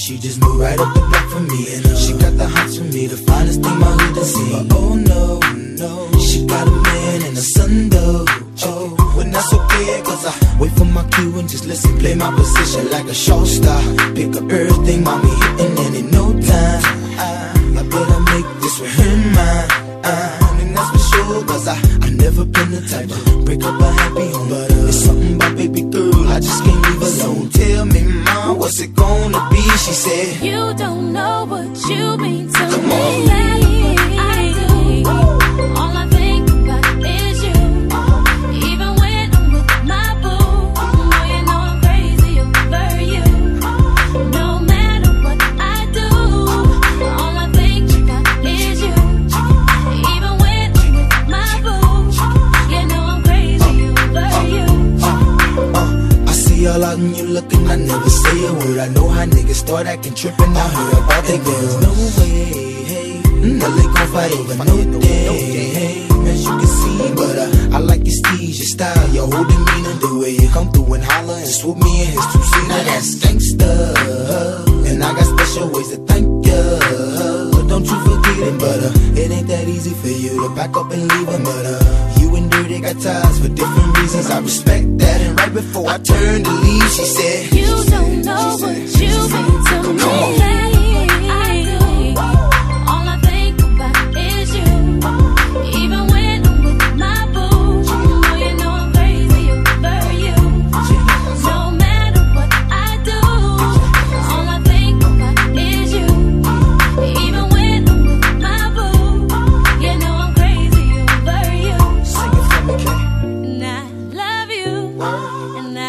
she just moved right up the block for me. And uh, she got the hots for me, the finest thing my hood has seen. But oh no, no, she got a man and a son though. Oh, when that's okay, cause I wait for my cue and just listen, play my position like a show star. Pick up everything, mommy hitting, and in no time, I, I better make this with mine. Uh, and that's for sure, cause I, I never been the type to break up a happy home. But uh, it's something about baby girl, I just can't leave alone. Tell me, mom, what's it gonna be? She said, You don't know what you mean to Come me. on. All out and you looking, I never say a word. I know how niggas start acting trippin'. I heard about they girls. No way, hey. Now they gon' fight over no day, hey. As you can see, but uh, I like your steez, your style, your whole demeanor, the way you come through and holler and swoop me in his two seater. Now that's gangsta, and I got special ways to thank ya. But don't you forget it, but uh, it ain't that easy for you to back up and leave him. But uh, ties for different reasons. I respect that. And right before I turned to leave, she said, You don't know what.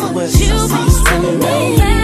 endless. You in to me.